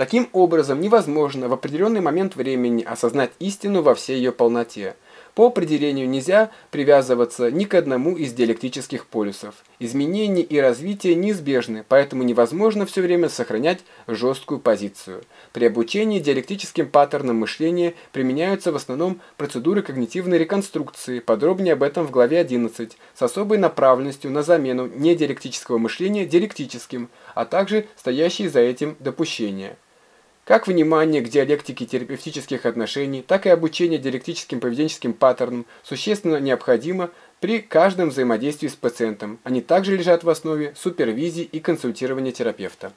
Таким образом, невозможно в определенный момент времени осознать истину во всей ее полноте. По определению нельзя привязываться ни к одному из диалектических полюсов. Изменения и развитие неизбежны, поэтому невозможно все время сохранять жесткую позицию. При обучении диалектическим паттернам мышления применяются в основном процедуры когнитивной реконструкции, подробнее об этом в главе 11, с особой направленностью на замену недиалектического мышления диалектическим, а также стоящие за этим допущения. Как внимание к диалектике терапевтических отношений, так и обучение диалектическим поведенческим паттернам существенно необходимо при каждом взаимодействии с пациентом. Они также лежат в основе супервизии и консультирования терапевта.